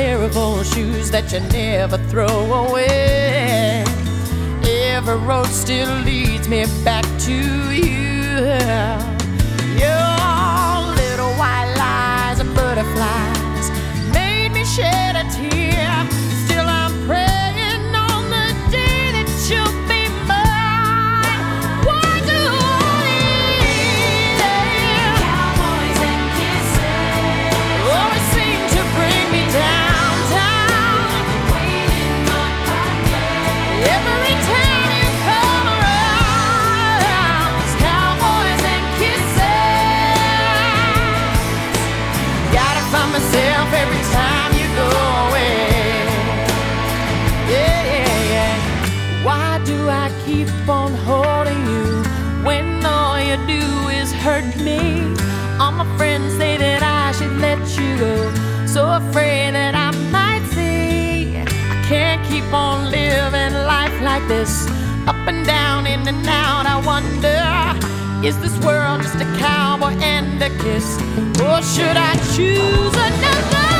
pair of old shoes that you never throw away. Every road still leads me back to you. Do I keep on holding you when all you do is hurt me? All my friends say that I should let you go. So afraid that I might see. I can't keep on living life like this. Up and down, in and out. I wonder, is this world just a cowboy and a kiss? Or should I choose another?